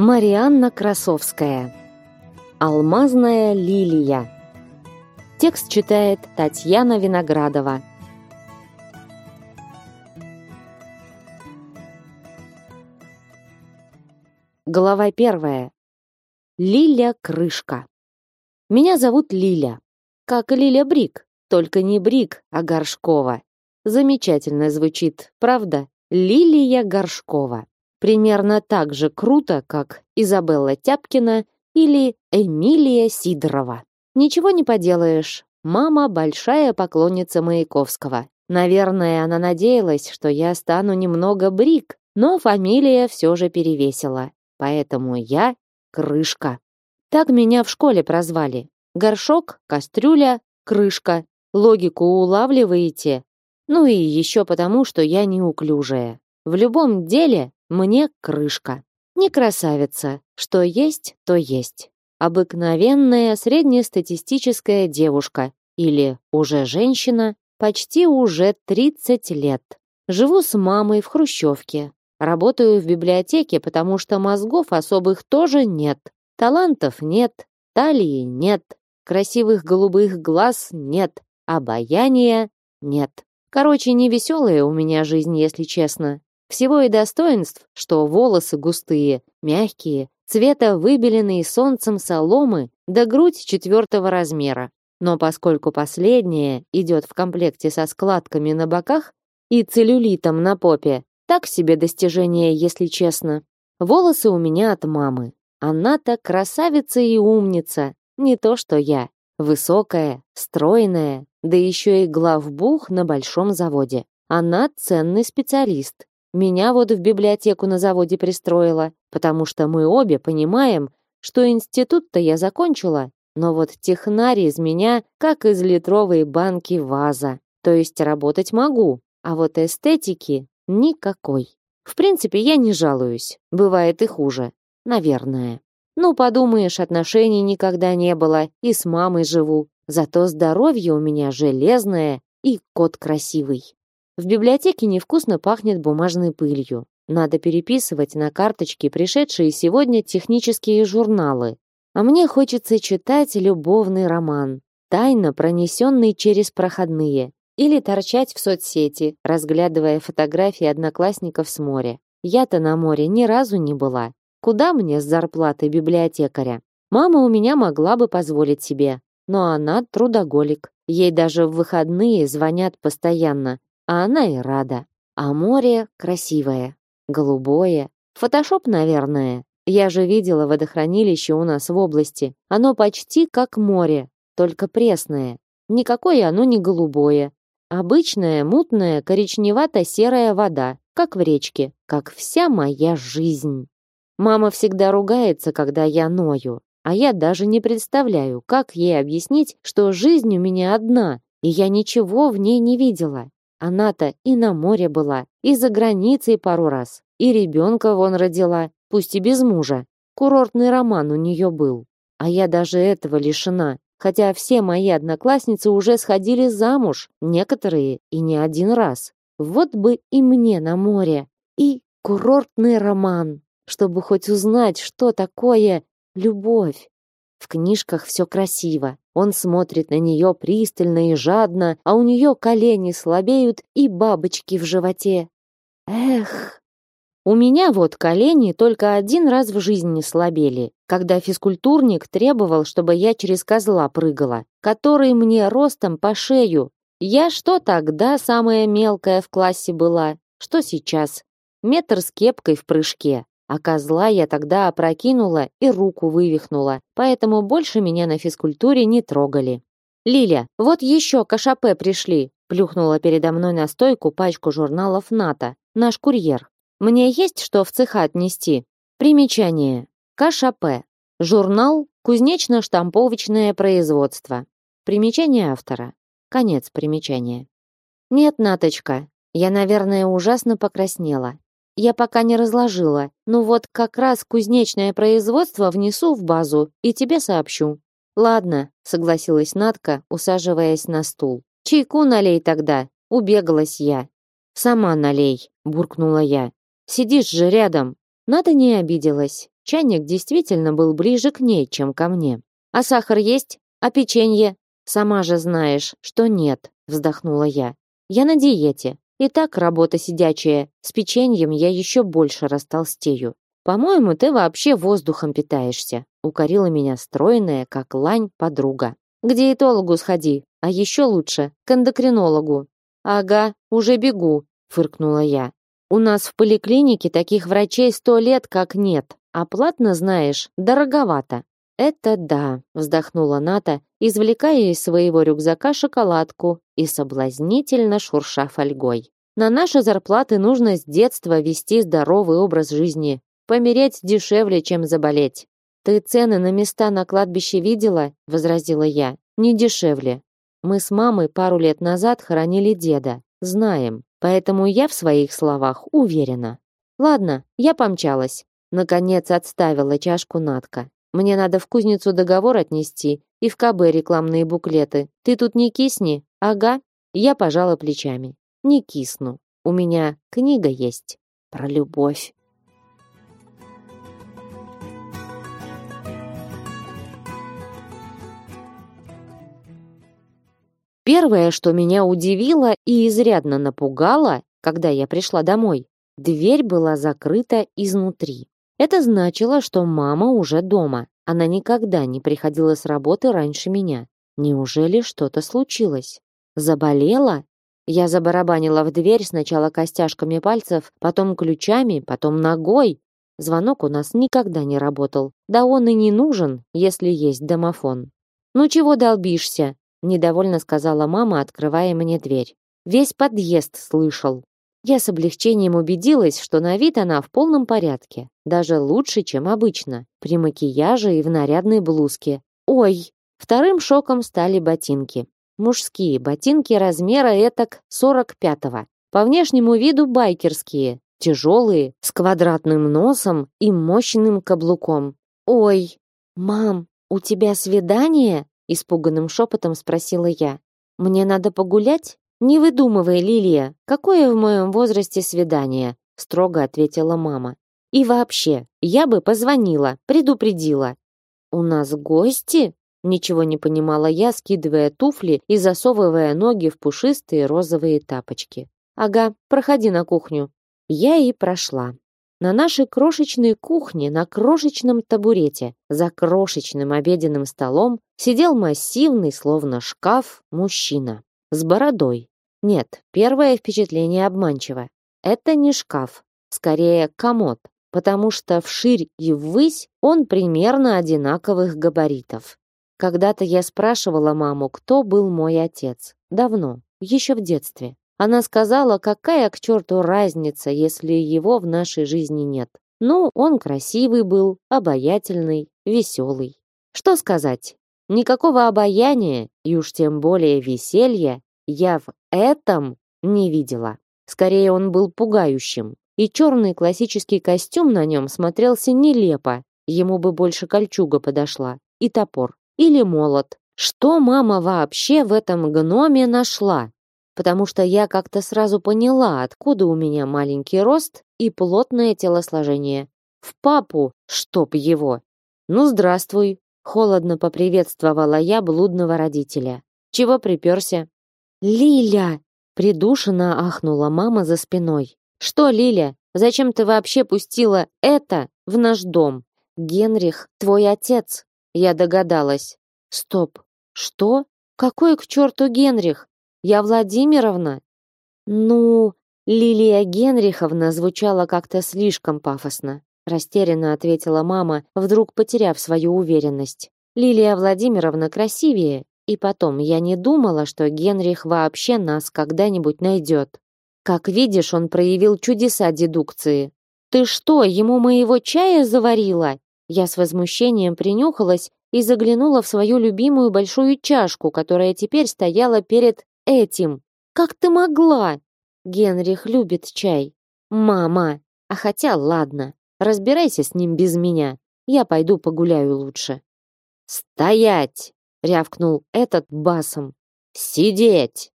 Марианна Красовская. Алмазная лилия. Текст читает Татьяна Виноградова. Глава первая. Лиля Крышка. Меня зовут Лиля, как Лиля Брик, только не Брик, а Горшкова. Замечательно звучит, правда? Лилия Горшкова. Примерно так же круто, как Изабелла Тяпкина или Эмилия Сидорова. Ничего не поделаешь. Мама большая поклонница Маяковского. Наверное, она надеялась, что я стану немного брик, но фамилия все же перевесила. Поэтому я крышка. Так меня в школе прозвали. Горшок, кастрюля, крышка. Логику улавливаете? Ну и еще потому, что я неуклюжая. В любом деле мне крышка. Не красавица, что есть, то есть. Обыкновенная среднестатистическая девушка или уже женщина, почти уже 30 лет. Живу с мамой в хрущевке. Работаю в библиотеке, потому что мозгов особых тоже нет. Талантов нет, талии нет, красивых голубых глаз нет, обаяния нет. Короче, не веселая у меня жизнь, если честно. Всего и достоинств, что волосы густые, мягкие, цвета выбеленные солнцем соломы, да грудь четвертого размера. Но поскольку последняя идет в комплекте со складками на боках и целлюлитом на попе, так себе достижение, если честно. Волосы у меня от мамы. Она-то красавица и умница, не то что я. Высокая, стройная, да еще и главбух на большом заводе. Она ценный специалист, меня вот в библиотеку на заводе пристроила, потому что мы обе понимаем, что институт-то я закончила, но вот технарь из меня как из литровой банки ваза. То есть работать могу, а вот эстетики никакой. В принципе, я не жалуюсь. Бывает и хуже. Наверное. Ну, подумаешь, отношений никогда не было, и с мамой живу. Зато здоровье у меня железное и кот красивый. В библиотеке невкусно пахнет бумажной пылью. Надо переписывать на карточке пришедшие сегодня технические журналы. А мне хочется читать любовный роман, тайно пронесенный через проходные, или торчать в соцсети, разглядывая фотографии одноклассников с моря. Я-то на море ни разу не была. Куда мне с зарплатой библиотекаря? Мама у меня могла бы позволить себе, но она трудоголик. Ей даже в выходные звонят постоянно, а она и рада. А море красивое, голубое. Фотошоп, наверное. Я же видела водохранилище у нас в области. Оно почти как море, только пресное. Никакое оно не голубое. Обычная, мутная, коричневато-серая вода, как в речке, как вся моя жизнь. Мама всегда ругается, когда я ною, а я даже не представляю, как ей объяснить, что жизнь у меня одна, и я ничего в ней не видела. Она-то и на море была, и за границей пару раз, и ребенка вон родила, пусть и без мужа. Курортный роман у нее был. А я даже этого лишена, хотя все мои одноклассницы уже сходили замуж, некоторые и не один раз. Вот бы и мне на море. И курортный роман, чтобы хоть узнать, что такое любовь. В книжках все красиво. Он смотрит на нее пристально и жадно, а у нее колени слабеют и бабочки в животе. Эх! У меня вот колени только один раз в жизни слабели, когда физкультурник требовал, чтобы я через козла прыгала, который мне ростом по шею. Я что тогда самая мелкая в классе была, что сейчас. Метр с кепкой в прыжке. А козла я тогда опрокинула и руку вывихнула, поэтому больше меня на физкультуре не трогали. «Лиля, вот еще кашапе пришли», плюхнула передо мной на стойку пачку журналов НАТО, наш курьер. «Мне есть что в цеха отнести?» Примечание. КШП. Журнал «Кузнечно-штамповочное производство». Примечание автора. Конец примечания. «Нет, Наточка, я, наверное, ужасно покраснела я пока не разложила. Ну вот как раз кузнечное производство внесу в базу и тебе сообщу. Ладно, согласилась Натка, усаживаясь на стул. Чайку налей тогда. Убегалась я. Сама налей, буркнула я. Сидишь же рядом. Ната не обиделась. Чайник действительно был ближе к ней, чем ко мне. А сахар есть? А печенье? Сама же знаешь, что нет, вздохнула я. Я на диете. И так работа сидячая. С печеньем я еще больше растолстею. По-моему, ты вообще воздухом питаешься, укорила меня стройная, как лань, подруга. К диетологу сходи, а еще лучше к эндокринологу. Ага, уже бегу, фыркнула я. У нас в поликлинике таких врачей сто лет как нет, а платно, знаешь, дороговато. Это да, вздохнула Ната, извлекая из своего рюкзака шоколадку и соблазнительно шурша фольгой. На наши зарплаты нужно с детства вести здоровый образ жизни. Помереть дешевле, чем заболеть. Ты цены на места на кладбище видела? возразила я. Не дешевле. Мы с мамой пару лет назад хоронили деда. Знаем. Поэтому я в своих словах уверена. Ладно, я помчалась. Наконец отставила чашку Натка. Мне надо в кузницу договор отнести и в КБ рекламные буклеты. Ты тут не кисни? Ага. Я пожала плечами. Не кисну. У меня книга есть про любовь. Первое, что меня удивило и изрядно напугало, когда я пришла домой, дверь была закрыта изнутри. Это значило, что мама уже дома. Она никогда не приходила с работы раньше меня. Неужели что-то случилось? Заболела? Я забарабанила в дверь сначала костяшками пальцев, потом ключами, потом ногой. Звонок у нас никогда не работал. Да он и не нужен, если есть домофон. Ну чего долбишься? недовольно сказала мама, открывая мне дверь. Весь подъезд слышал. Я с облегчением убедилась, что на вид она в полном порядке, даже лучше, чем обычно, при макияже и в нарядной блузке. Ой, вторым шоком стали ботинки. Мужские ботинки размера этак 45-го. По внешнему виду байкерские, тяжелые, с квадратным носом и мощным каблуком. Ой, мам, у тебя свидание? испуганным шепотом спросила я. Мне надо погулять? Не выдумывай, Лилия. Какое в моем возрасте свидание? строго ответила мама. И вообще, я бы позвонила, предупредила. У нас гости? Ничего не понимала я, скидывая туфли и засовывая ноги в пушистые розовые тапочки. Ага, проходи на кухню. Я и прошла. На нашей крошечной кухне, на крошечном табурете, за крошечным обеденным столом сидел массивный, словно шкаф, мужчина с бородой. Нет, первое впечатление обманчиво. Это не шкаф, скорее комод, потому что вширь и ввысь он примерно одинаковых габаритов. Когда-то я спрашивала маму, кто был мой отец. Давно, еще в детстве. Она сказала, какая к черту разница, если его в нашей жизни нет. Ну, он красивый был, обаятельный, веселый. Что сказать? Никакого обаяния и уж тем более веселья я в этом не видела. Скорее, он был пугающим. И черный классический костюм на нем смотрелся нелепо. Ему бы больше кольчуга подошла. И топор. Или молот. Что мама вообще в этом гноме нашла? потому что я как-то сразу поняла, откуда у меня маленький рост и плотное телосложение. В папу, чтоб его. Ну, здравствуй, холодно поприветствовала я блудного родителя. Чего приперся? Лиля, придушенно ахнула мама за спиной. Что, Лиля? Зачем ты вообще пустила это в наш дом? Генрих, твой отец. Я догадалась. Стоп. Что? Какой к черту Генрих? Я Владимировна. Ну, Лилия Генриховна звучала как-то слишком пафосно, растерянно ответила мама, вдруг потеряв свою уверенность. Лилия Владимировна красивее, и потом я не думала, что Генрих вообще нас когда-нибудь найдет. Как видишь, он проявил чудеса дедукции. Ты что, ему моего чая заварила? Я с возмущением принюхалась и заглянула в свою любимую большую чашку, которая теперь стояла перед этим? Как ты могла? Генрих любит чай. Мама. А хотя ладно, разбирайся с ним без меня. Я пойду погуляю лучше. Стоять, рявкнул этот басом. Сидеть.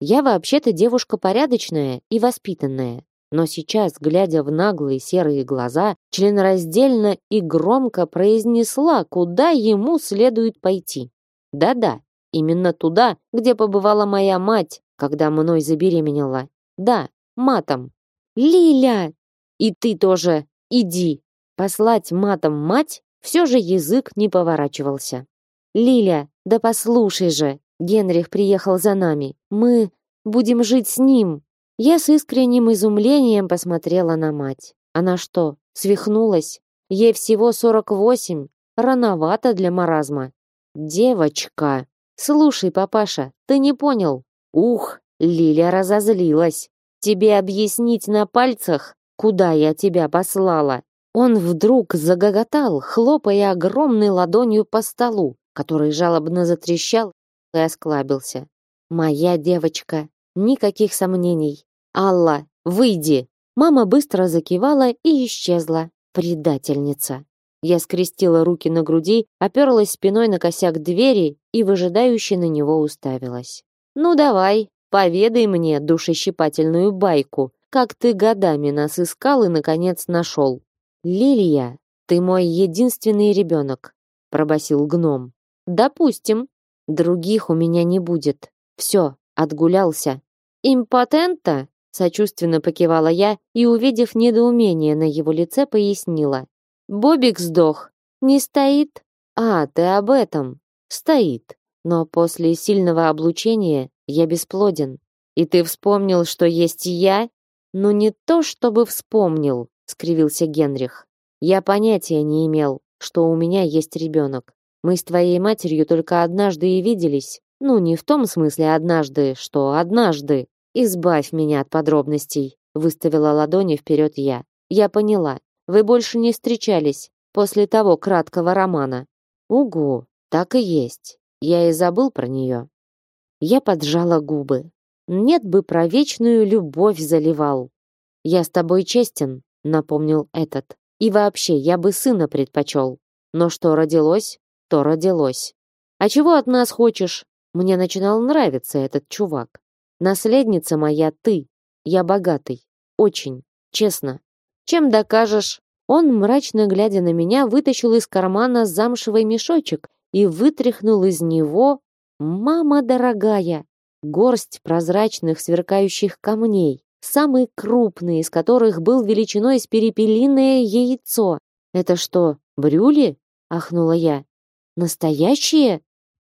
Я вообще-то девушка порядочная и воспитанная. но сейчас, глядя в наглые серые глаза, членораздельно и громко произнесла, куда ему следует пойти. Да-да, именно туда, где побывала моя мать, когда мной забеременела. Да, матом. Лиля! И ты тоже иди. Послать матом мать все же язык не поворачивался. Лиля, да послушай же, Генрих приехал за нами. Мы будем жить с ним. Я с искренним изумлением посмотрела на мать. Она что, свихнулась? Ей всего сорок восемь. Рановато для маразма. Девочка. Слушай, папаша, ты не понял. Ух, Лиля разозлилась. Тебе объяснить на пальцах, куда я тебя послала? Он вдруг загоготал, хлопая огромной ладонью по столу, который жалобно затрещал и осклабился. Моя девочка, никаких сомнений. Алла, выйди. Мама быстро закивала и исчезла. Предательница. Я скрестила руки на груди, оперлась спиной на косяк двери и выжидающе на него уставилась. Ну давай, поведай мне душещипательную байку, как ты годами нас искал и наконец нашел. Лилия, ты мой единственный ребенок, пробасил гном. Допустим, других у меня не будет. Все, отгулялся. Импотента? Сочувственно покивала я и, увидев недоумение на его лице, пояснила. Бобик сдох. Не стоит? А, ты об этом. Стоит. Но после сильного облучения я бесплоден. И ты вспомнил, что есть я? Ну не то, чтобы вспомнил, скривился Генрих. Я понятия не имел, что у меня есть ребенок. Мы с твоей матерью только однажды и виделись. Ну, не в том смысле однажды, что однажды. Избавь меня от подробностей, выставила ладони вперед я. Я поняла. Вы больше не встречались после того краткого романа. Угу, так и есть. Я и забыл про нее. Я поджала губы. Нет бы про вечную любовь заливал. Я с тобой честен, напомнил этот. И вообще, я бы сына предпочел. Но что родилось, то родилось. А чего от нас хочешь? Мне начинал нравиться этот чувак. Наследница моя ты. Я богатый. Очень. Честно. Чем докажешь? Он, мрачно глядя на меня, вытащил из кармана замшевый мешочек и вытряхнул из него, мама дорогая, горсть прозрачных сверкающих камней, самый крупный из которых был величиной с перепелиное яйцо. Это что, брюли? ахнула я. Настоящие?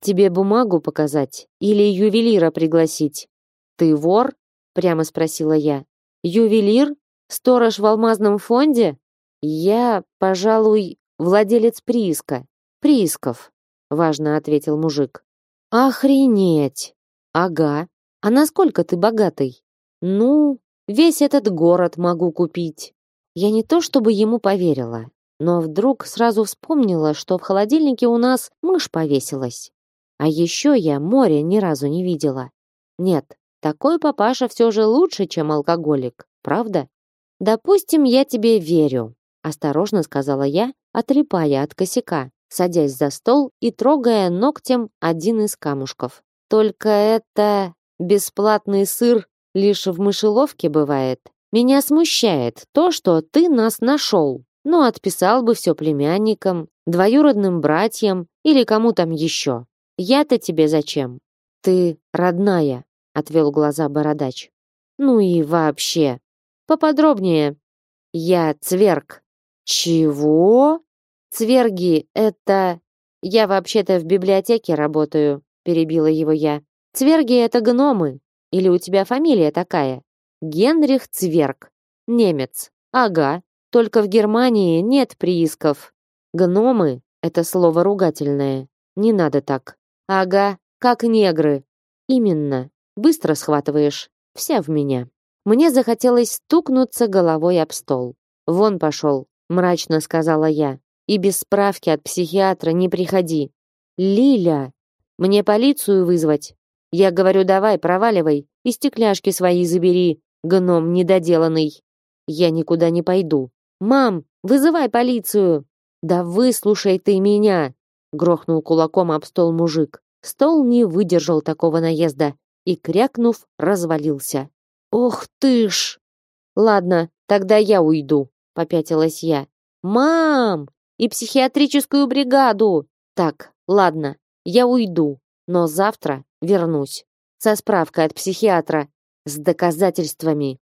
Тебе бумагу показать или ювелира пригласить? Ты вор? прямо спросила я. Ювелир? Сторож в алмазном фонде? Я, пожалуй, владелец прииска. Приисков, важно ответил мужик. Охренеть. Ага. А насколько ты богатый? Ну, весь этот город могу купить. Я не то чтобы ему поверила, но вдруг сразу вспомнила, что в холодильнике у нас мышь повесилась. А еще я море ни разу не видела. Нет, такой папаша все же лучше, чем алкоголик, правда? Допустим, я тебе верю, осторожно сказала я, отлипая от косяка, садясь за стол и трогая ногтем один из камушков. Только это бесплатный сыр лишь в мышеловке бывает. Меня смущает то, что ты нас нашел. Ну, отписал бы все племянникам, двоюродным братьям или кому там еще. Я-то тебе зачем? Ты родная, отвел глаза бородач. Ну и вообще. Поподробнее. Я цверг. Чего? Цверги это Я вообще-то в библиотеке работаю, перебила его я. Цверги это гномы. Или у тебя фамилия такая? Генрих Цверг. Немец. Ага. Только в Германии нет приисков. Гномы — это слово ругательное. Не надо так. Ага, как негры. Именно. Быстро схватываешь. Вся в меня. Мне захотелось стукнуться головой об стол. Вон пошел, мрачно сказала я. И без справки от психиатра не приходи. Лиля, мне полицию вызвать? Я говорю, давай, проваливай и стекляшки свои забери, гном недоделанный. Я никуда не пойду. Мам, вызывай полицию. Да выслушай ты меня, грохнул кулаком об стол мужик. Стол не выдержал такого наезда и крякнув, развалился. Ох ты ж! Ладно, тогда я уйду, попятилась я. Мам, и психиатрическую бригаду. Так, ладно, я уйду, но завтра вернусь. Со справкой от психиатра, с доказательствами.